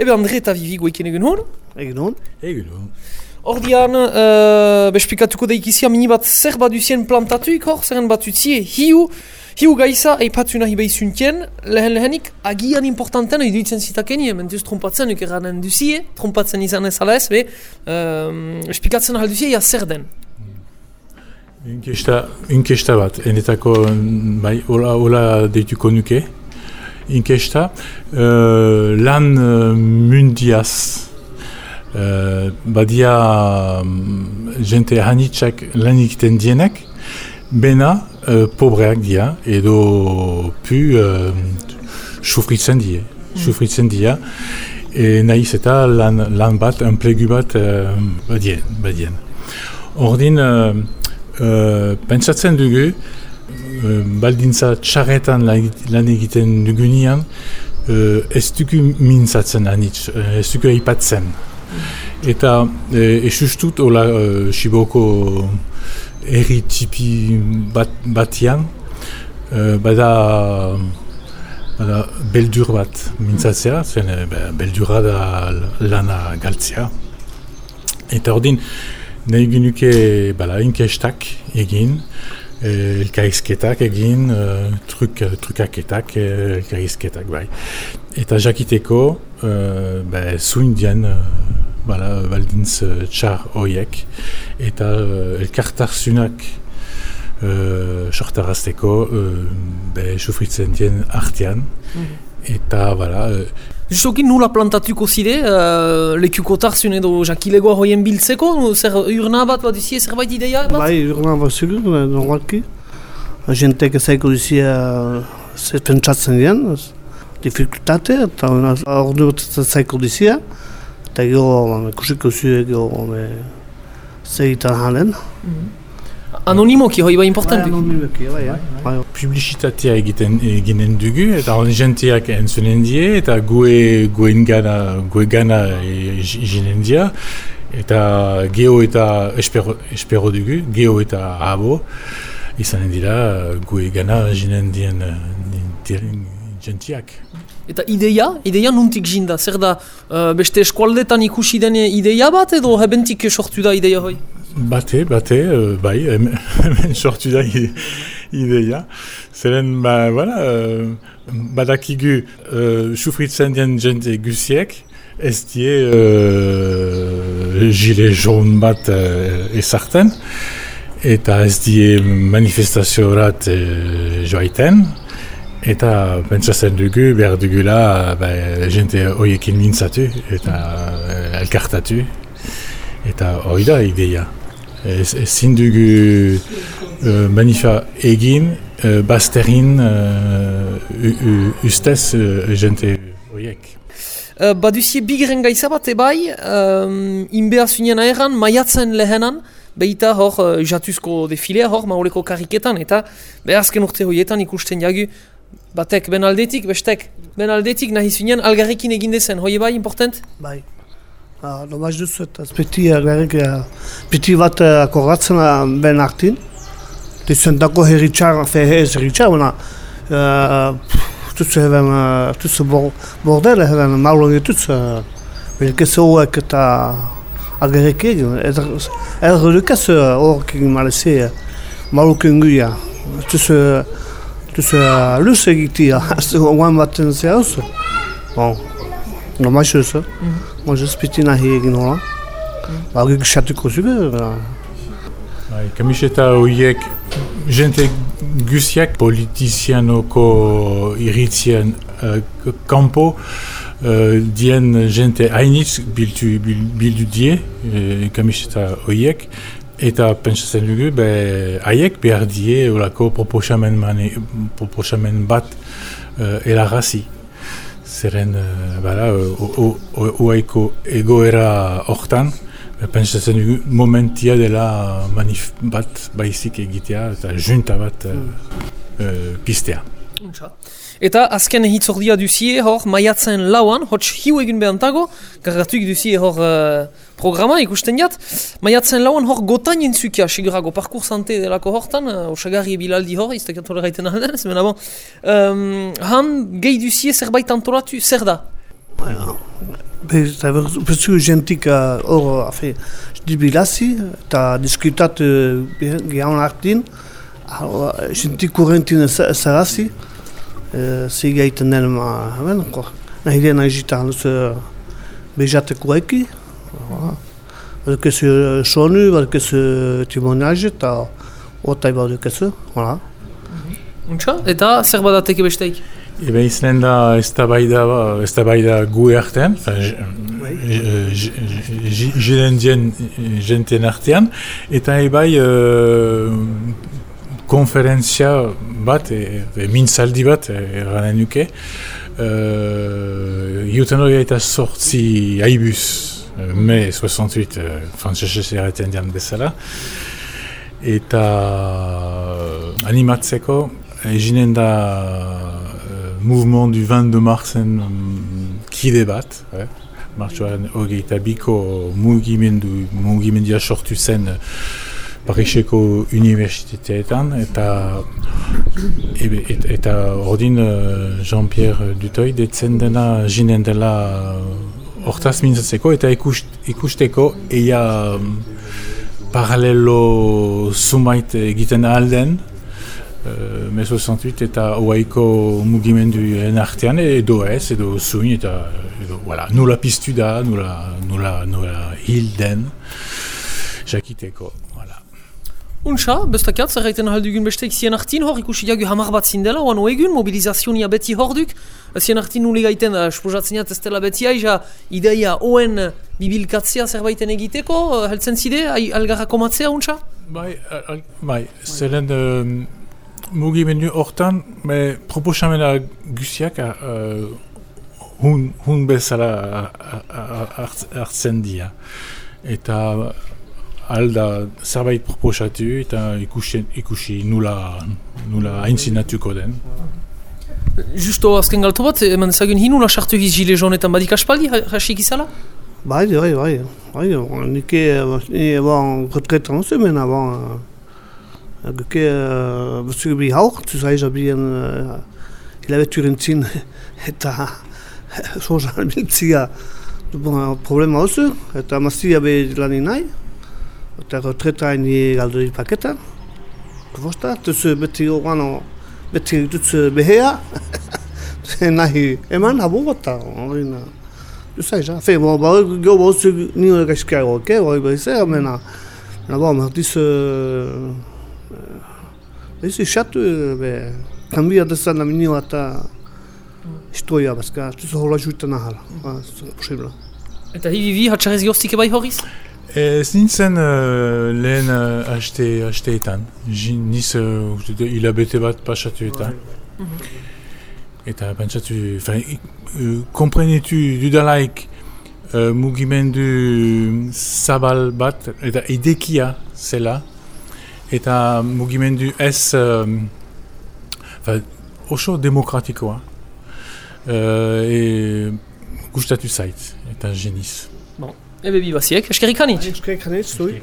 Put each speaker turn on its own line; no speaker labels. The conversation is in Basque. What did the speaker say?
Ebe Andre eta Vivi goiken egun hon?
Egin hon?
Egin hon.
Ordian, uh, bespikatuko daikizia mini bat zer bat duzien plantatuik hor, zerren bat utzie, hiu, hiu gaiza eipatu nahi behizuntien, lehen lehenik, agian importanten iduitzen zitakeni, mentuz trompatzen uk eranen duzie, trompatzen izan ez ala ez, be, uh, espikatzen ahal duzie, ja zer den.
Inkesta, inkesta bat, enetako, bai, hola, hola deituko nuke. Inkesta, uh, lan uh, mundiaz, uh, badia jente hanitsak lan egiten dienek, bena uh, pobreak dia, edo pu uh, sufritzen die, sufritzen dia, e nahiz eta lan, lan bat, enplegu bat uh, badien. badien. Ordin, uh, Uh, pentsatzen dugu, baldintza txarretan lan egiten dugunean, uh, ez dugu mintzatzen anitz, uh, ez dugu eipatzen. Eta uh, esustut, hola, uh, Shiboko erri tipi bat, batian, uh, bada, bada beldur bat mintzatzea, zen uh, beldura da lana galtzea. Eta ordin, nahi genuke bala, inkestak egin, eh, elkarizketak egin, eh, truk, trukaketak, eh, elkarizketak bai. Eta jakiteko, eh, ba, zuin dien, eh, bala, baldintz eh, txar hoiek, eta eh, elkartarzunak eh, sortarazteko eh, be, sufritzen dien artean, eta bala, eh,
Justoki nula plantatuko zide, uh, lekuko tarzun edo jakilegoa hoien biltzeko, zer urna bat bat duzie zerbait ideia bat?
Bai, urna bat normalki. Jentek ezaiko duzia zer pentsatzen dian, eta ordu bat ezaiko duzia, eta gero, kusiko zue, gero, zer egiten halen.
Anonimoki hoi bai importante.
Bai, anonimoki, bai, bai.
publizitatea egiten eginen dugu, eta hon jenteak entzunen die, eta gue, goen gana, gue gana eginen dia, eta geho eta espero, espero dugu, geho eta abo, izanen dira gue gana eginen dien, dien jentiak.
Eta ideia, ideia nuntik jinda, zer da uh, beste eskualdetan ikusi den ideia bat edo hebentik sortu da ideia hoi?
Bate, bate, uh, bai, hemen sortu da ideia. Zeren, ba, voilà, uh, badakigu uh, sufritzen dien jente guziek, ez die uh, gilet jaune bat uh, ezarten, eta ez die manifestaziorat uh, joaiten, eta pentsatzen dugu, behar dugula, ba, jente hoiekin mintzatu, eta uh, elkartatu, eta hori da ideia. Ez- Ezin dugu uh, manifa egin, uh, bazterin uh, u- u- ustez uh, jente horiek.
Uh, baduzie bigren gaiza bat ebai, um, inbeaz unean aeran, maiatzen lehenan, behita hor uh, jatuzko defilea hor, mauleko kariketan, eta behazken urte hoietan ikusten jagu, batek ben aldetik, bestek ben aldetik nahi zunean algarrekin egin dezen, hoi bai important?
Bai. Ah, Domaz duzu eta peti agarrik, peti bat akordatzen eh, ben artin. Dizuen dako herritxar, fe ez herritxar, baina tutsu heven, tutsu bordele heven maulon tutsu. Belkese hoek eta agarrik egin. Erre dukaz horrek egin malezi, mauluk guia. Tutsu, tutsu luz egitia, oan baten zehauzu. Bon, Domaz duzu. Moi, spiti nahi egin hola. Ba, hori gixatuko zuge. ba.
Bai, kamiseta horiek jente guziak politizianoko iritzien uh, kampo uh, dien jente hainitz bildu, bil- bildu die uh, kamiseta horiek eta pentsatzen dugu be, haiek behar die olako proposamen, mane, proposamen bat uh, elarazi. Zeren, uh, bala, oaiko egoera hortan, Pentsatzen dugu momentia dela manif bat baizik egitea eta junta bat uh, uh, pistea.
Untsa. Eta azken hitzordia duzie hor maiatzen lauan, hots hiu egin behantago, garratuik duzie hor uh, programa ikusten jat, maiatzen lauan hor gotan jentzukia sigurago parkour sante delako hortan, uh, osagarri bilaldi hor, iztekat hori gaiten alden, ez mena bon. Um, han gehi duzie zerbait antolatu, zer da?
Eta berzu gentik hor, afe, dibilazi, eta diskutat gehan hartin, gentik kurrentin zarazi, zige egiten den, nahi den nahi jita handuz bejateko eki, badukezu sonu, badukezu timonage, eta otai badukezu, voilà.
Untxa, eta zer badateke besteik?
Ebe izan da ez da ez da baida gu artean, jiren jenten artean, eta ebai uh, konferentzia bat, e, e, mintzaldi bat, eranen nuke, uh, iuten hori eta sortzi aibuz, me 68, uh, frantzesez erraten dian bezala, eta animatzeko, eginen da mouvement du 22 marsen um, kide bat, eh? martxoaren hogeita biko mugimendu, mugimendia sortu zen Pariseko Universitateetan, eta ebe, et, eta ordin Jean-Pierre Dutoy detzen dena jinen dela hortaz mintzatzeko, eta ikust, ikusteko eia paralelo sumait egiten alden, Uh, me 68 eta oaiko mugimendu artean edo ez, edo zuin eta edo, voilà, nula piztu da, nula, nula, nula hil den, jakiteko, voilà.
Untxa, bestakiat, zerraiten ahaldugun besteik zien artin hor, ikusi jagu hamar bat zindela, oan oegun, mobilizazionia beti hor duk, zien artin nule gaiten, esposatzen ez dela beti aiza, ideia oen bibilkatzea zerbaiten egiteko, heltzen zide, algarra komatzea, untxa?
Bai, bai, zelen, uh, mugimendu hortan, me proposamena guziak uh, hun, hun bezala hartzen dira. Eta alda zerbait proposatu eta ikusi, ikusi nula, nula haintzinatuko den.
Justo azken galtu bat, eman zagun hinula sartu giz gile jonetan badik aspaldi, hasik izala?
Bai, bai, bai. Bai, nik eban retretan zemen aban Geke, uh, bezug bi hauk, tu zaiz abien uh, hilabeturen zin eta sozan biltzia bon, problema oso, eta mazia be lan nahi, eta retreta ini galdu di paketa. Kofosta, tuzu beti ogano, beti dutz behea, nahi eman abu bata, horina. Tu zaiz, fe, bo, ba, gau ba oso nio gaizkiago, ke, hori behizea, mena, mena, bo, martiz, uh, Ez ixatu, be, kanbia dezan la minio eta historia, bazka, tuzo hola juta nahala, posibla.
Eta hi vivi, hatxarez gehoztik ebai horiz?
Ez nintzen uh, lehen uh, haste, hasteetan, niz uh, hilabete bat pasatuetan. Mm -hmm. Eta pentsatu, uh, komprenetu dudalaik uh, mugimendu zabal bat, eta idekia zela, eta mugimendu ez um, oso demokratikoa uh, e, gustatu zait eta geniz.
Ebe bi basiek, eskerrik hanitz?
Eskerrik hanitz, zui.